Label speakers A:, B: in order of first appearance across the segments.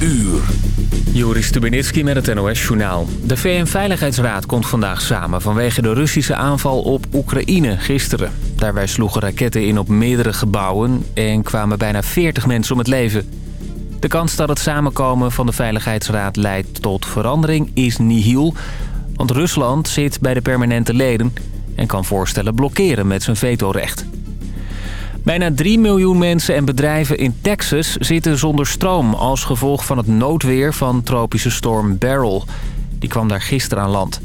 A: uur.
B: Joris Stubenitski met het NOS-journaal. De VN-veiligheidsraad komt vandaag samen vanwege de Russische aanval op Oekraïne gisteren. Daarbij sloegen raketten in op meerdere gebouwen en kwamen bijna 40 mensen om het leven. De kans dat het samenkomen van de Veiligheidsraad leidt tot verandering is nihil... want Rusland zit bij de permanente leden en kan voorstellen blokkeren met zijn vetorecht. Bijna 3 miljoen mensen en bedrijven in Texas zitten zonder stroom... als gevolg van het noodweer van tropische storm Beryl. Die kwam daar gisteren aan land.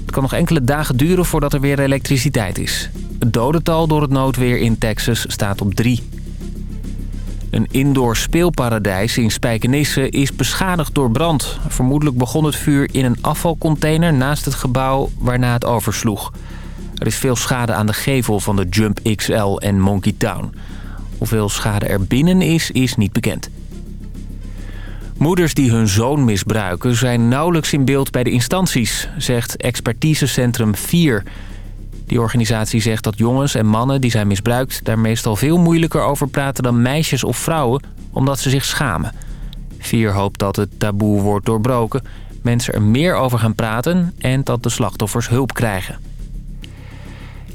B: Het kan nog enkele dagen duren voordat er weer elektriciteit is. Het dodental door het noodweer in Texas staat op 3. Een indoor speelparadijs in Spijkenisse is beschadigd door brand. Vermoedelijk begon het vuur in een afvalcontainer naast het gebouw waarna het oversloeg. Er is veel schade aan de gevel van de Jump XL en Monkey Town. Hoeveel schade er binnen is, is niet bekend. Moeders die hun zoon misbruiken zijn nauwelijks in beeld bij de instanties, zegt expertisecentrum 4. Die organisatie zegt dat jongens en mannen die zijn misbruikt... daar meestal veel moeilijker over praten dan meisjes of vrouwen... omdat ze zich schamen. 4 hoopt dat het taboe wordt doorbroken, mensen er meer over gaan praten... en dat de slachtoffers hulp krijgen.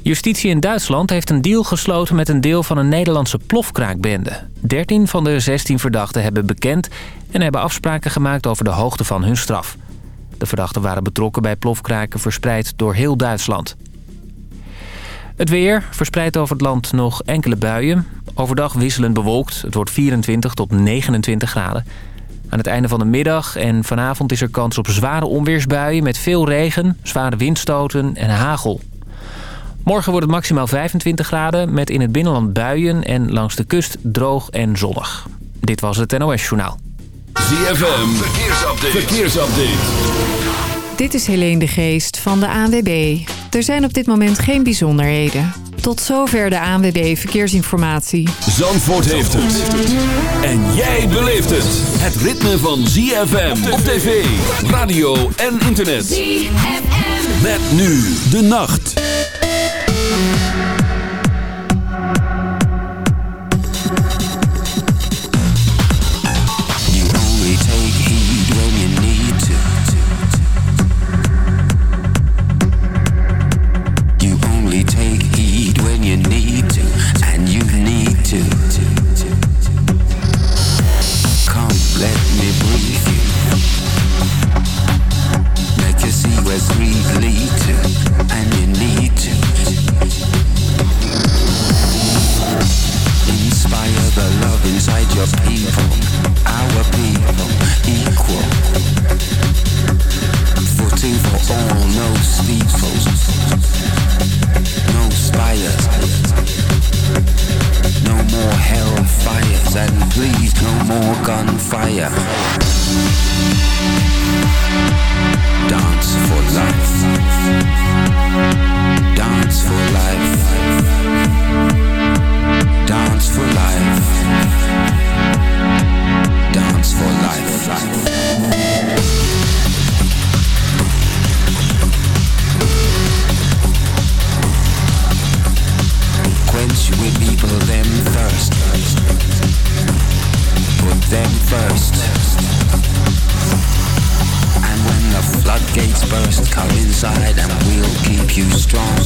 B: Justitie in Duitsland heeft een deal gesloten met een deel van een Nederlandse plofkraakbende. 13 van de 16 verdachten hebben bekend en hebben afspraken gemaakt over de hoogte van hun straf. De verdachten waren betrokken bij plofkraken verspreid door heel Duitsland. Het weer verspreidt over het land nog enkele buien. Overdag wisselend bewolkt. Het wordt 24 tot 29 graden. Aan het einde van de middag en vanavond is er kans op zware onweersbuien... met veel regen, zware windstoten en hagel. Morgen wordt het maximaal 25 graden met in het binnenland buien en langs de kust droog en zonnig. Dit was het NOS Journaal.
A: ZFM, verkeersupdate. verkeersupdate.
C: Dit is Helene de Geest van de ANWB. Er zijn op dit moment geen bijzonderheden. Tot zover de ANWB Verkeersinformatie.
A: Zandvoort heeft het. En jij beleeft het. Het ritme van ZFM op tv, radio en internet. ZFM. Met nu de nacht.
D: you
E: strong.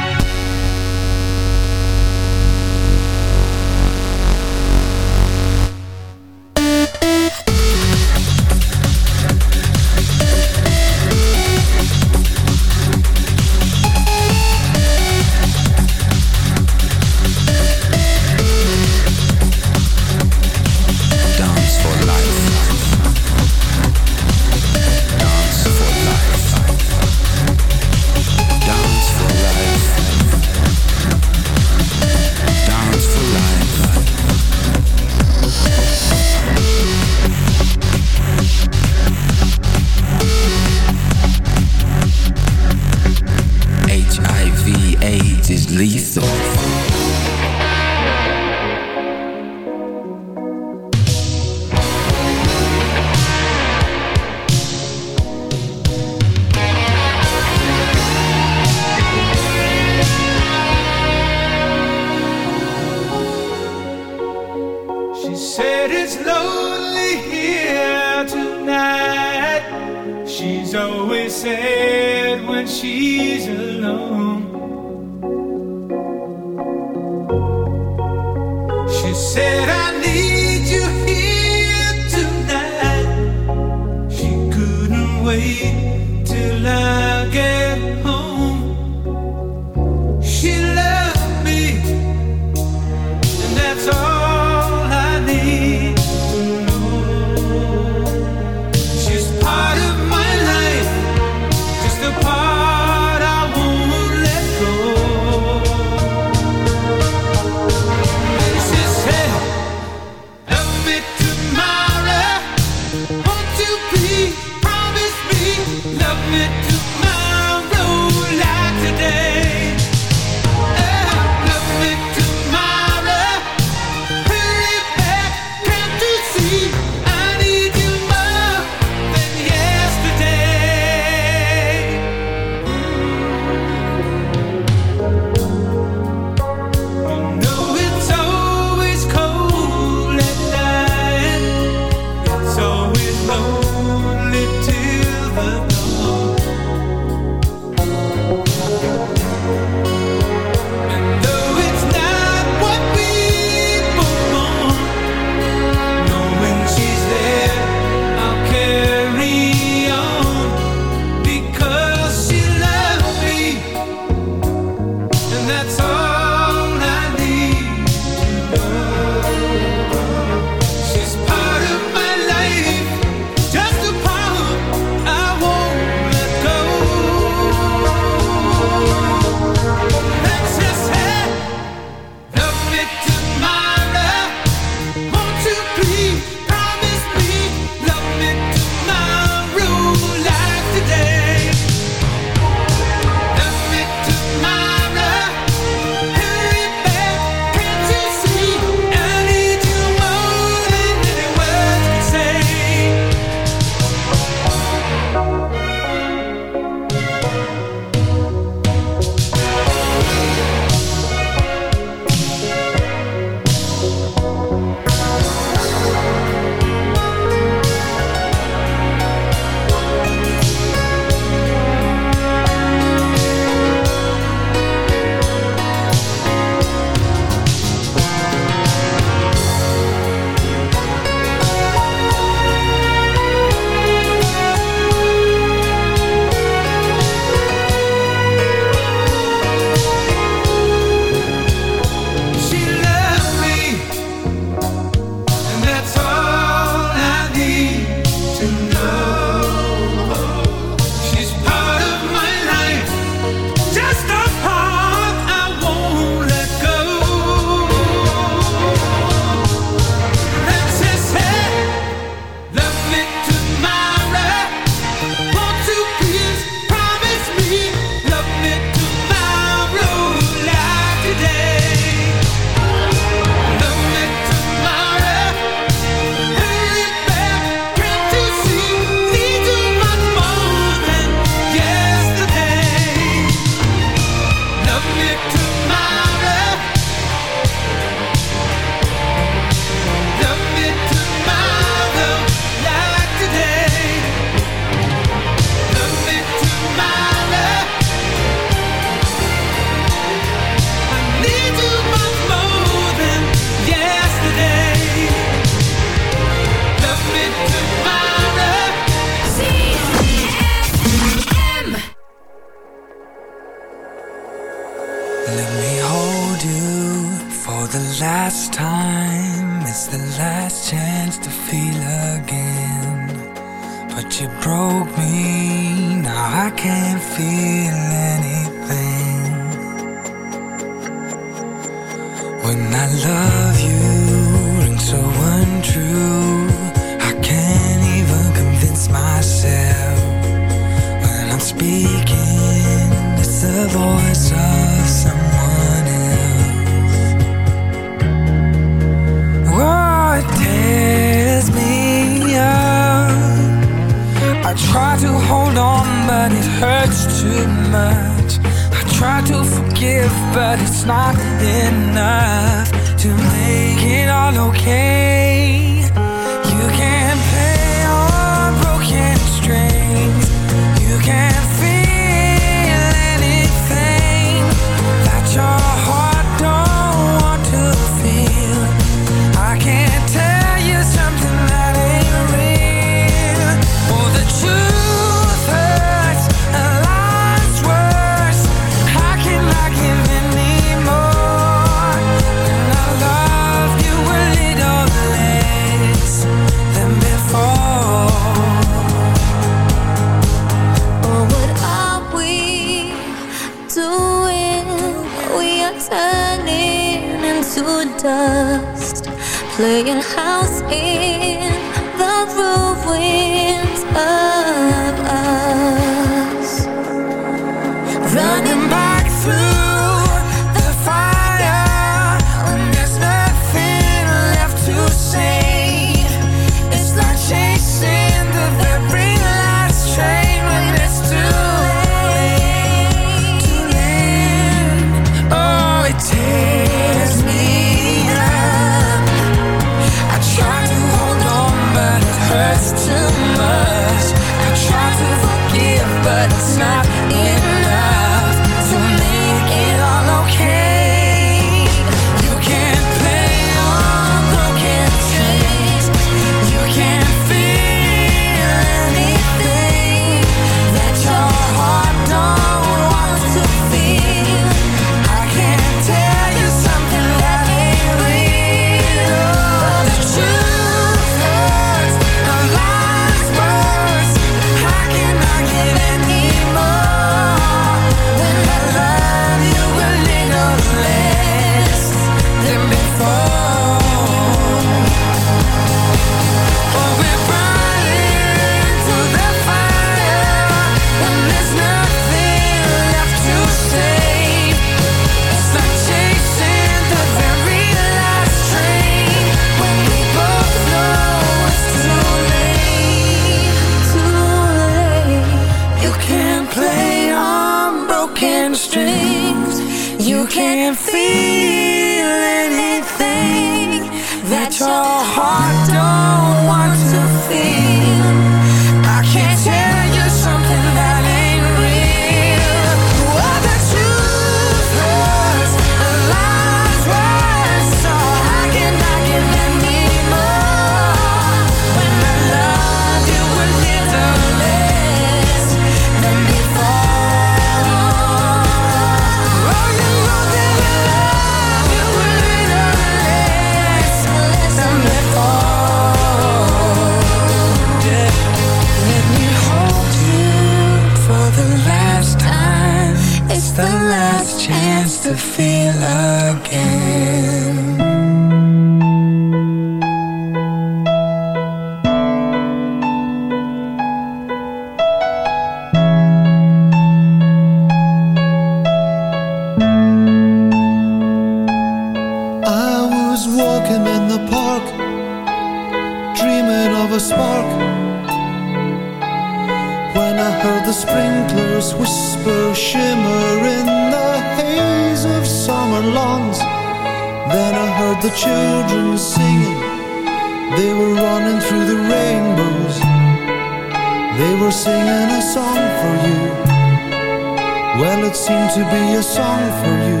E: ballad seemed to be a song for you.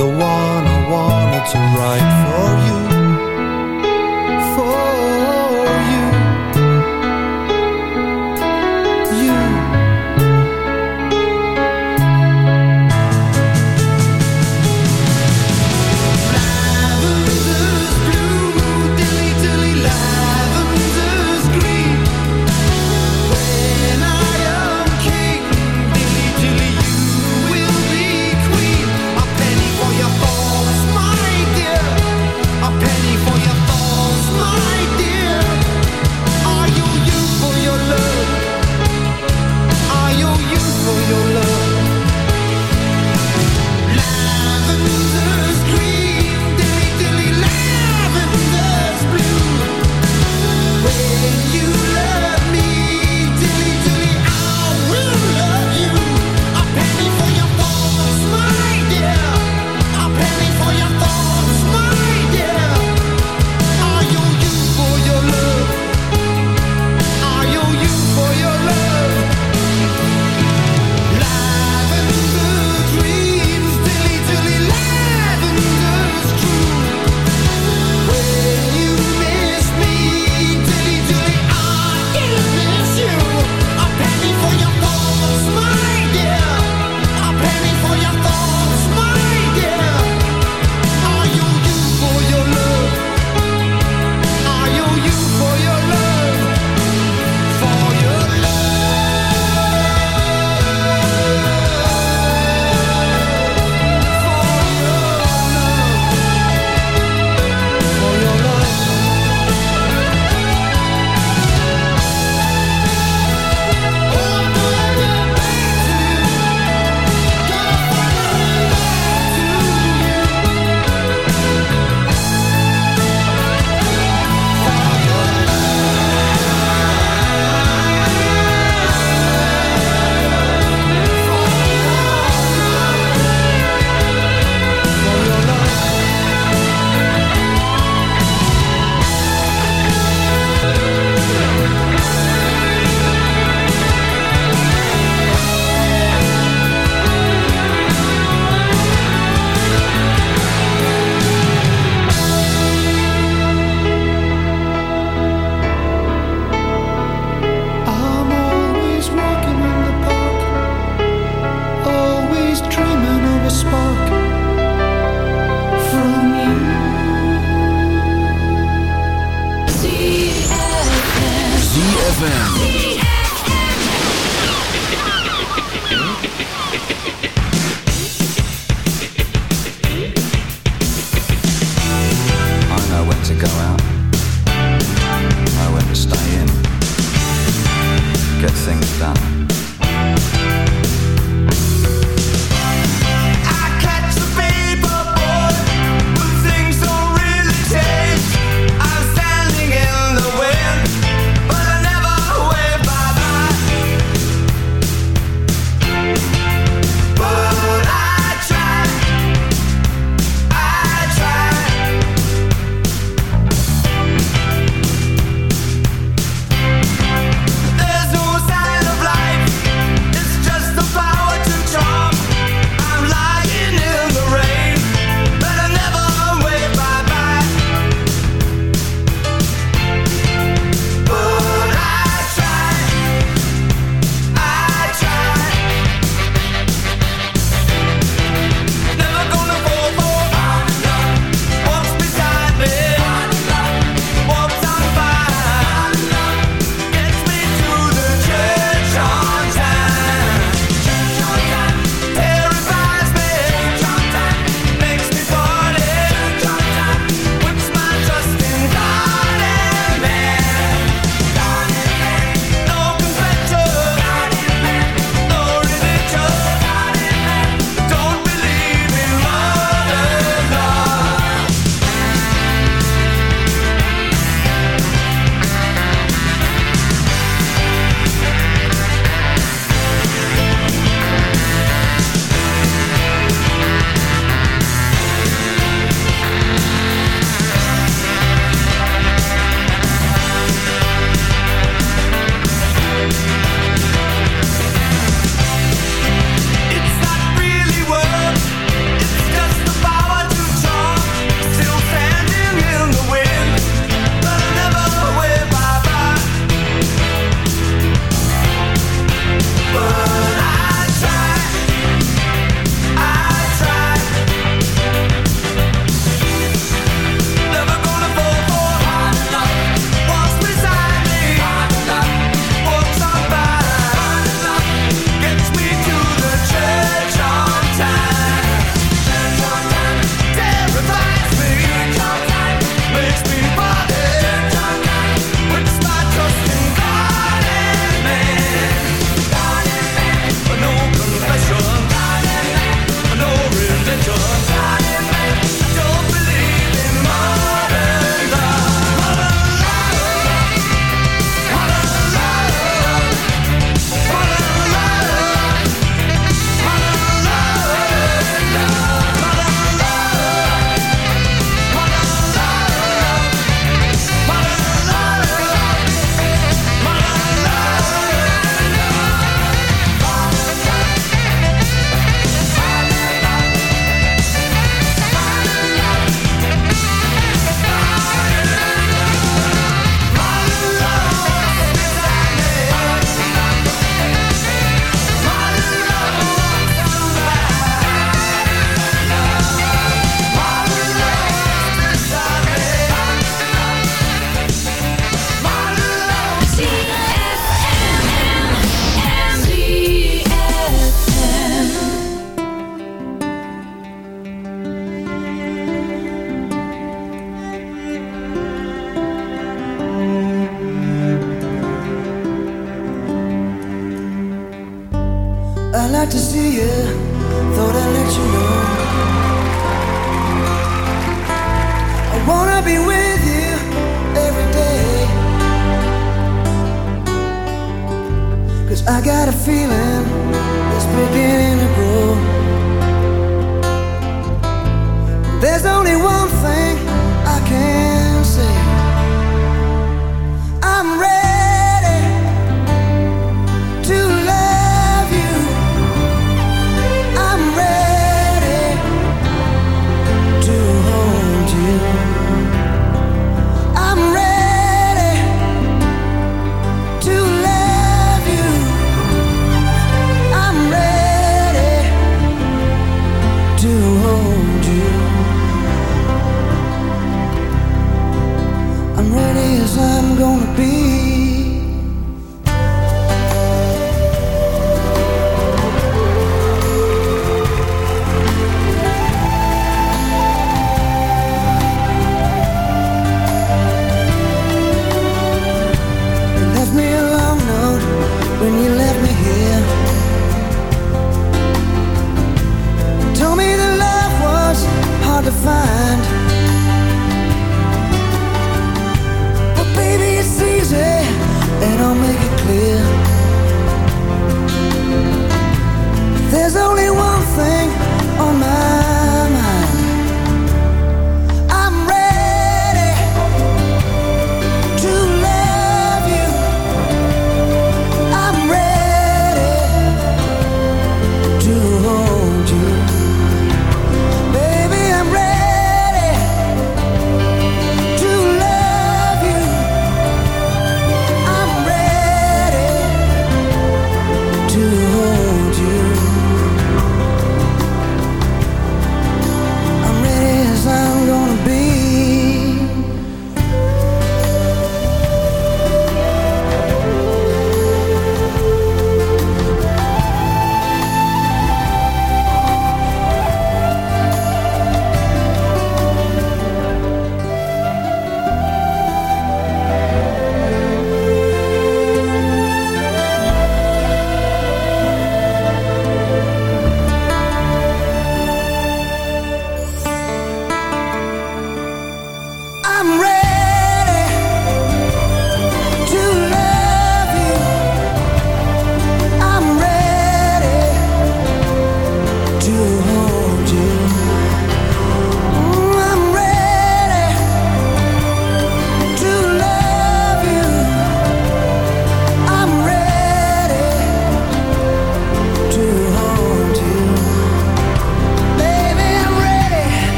E: The one I wanted to write for you.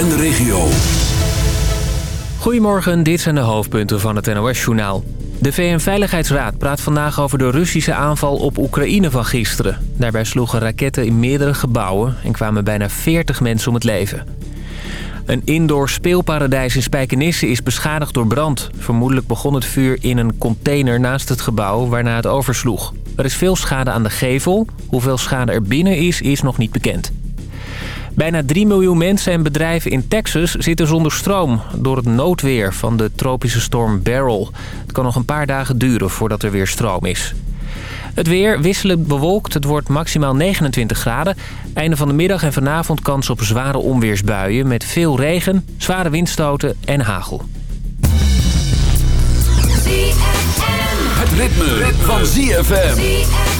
F: En de regio.
B: Goedemorgen, dit zijn de hoofdpunten van het NOS-journaal. De VN-veiligheidsraad praat vandaag over de Russische aanval op Oekraïne van gisteren. Daarbij sloegen raketten in meerdere gebouwen en kwamen bijna 40 mensen om het leven. Een indoor speelparadijs in Spijkenisse is beschadigd door brand. Vermoedelijk begon het vuur in een container naast het gebouw waarna het oversloeg. Er is veel schade aan de gevel. Hoeveel schade er binnen is, is nog niet bekend. Bijna 3 miljoen mensen en bedrijven in Texas zitten zonder stroom... door het noodweer van de tropische storm Beryl. Het kan nog een paar dagen duren voordat er weer stroom is. Het weer wisselend bewolkt. Het wordt maximaal 29 graden. Einde van de middag en vanavond kans op zware onweersbuien... met veel regen, zware windstoten en hagel.
F: Het ritme, ritme. van ZFM.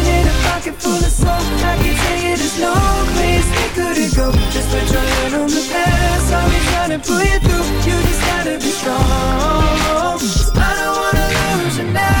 E: pocket full of soul I can tell you there's no place we couldn't go. Just put your hand on the past. I'll be trying to pull you through. You just gotta be strong. I don't wanna lose you now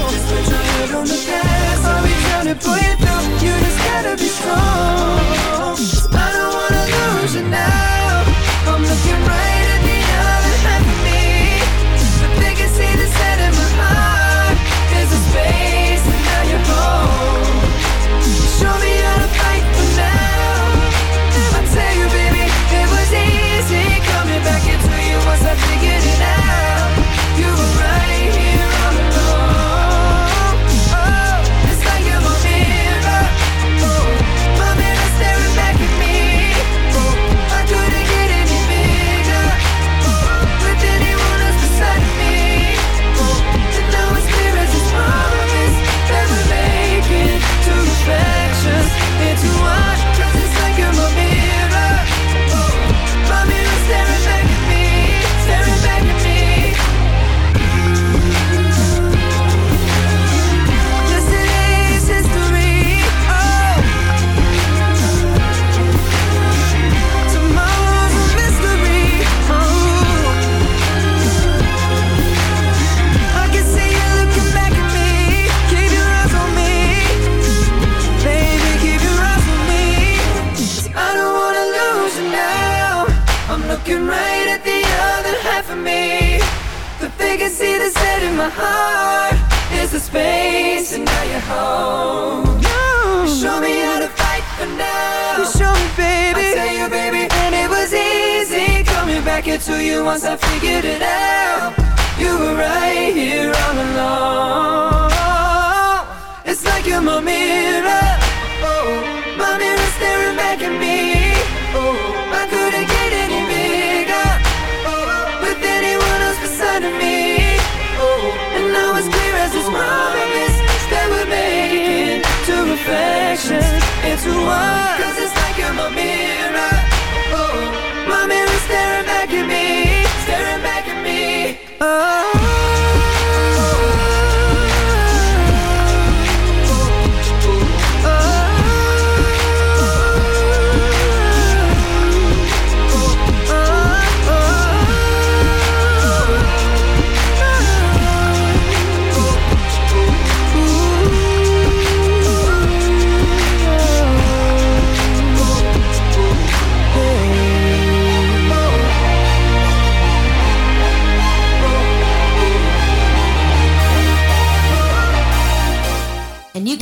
E: once I figured it out. You were right here all along. It's like you're my mirror. Oh, my mirror staring back at me. Oh, I couldn't get any bigger. Oh, with anyone else beside of me. Oh, and now it's clear as this promise that we're making two reflections into one. Cause it's like you're my mirror. Oh.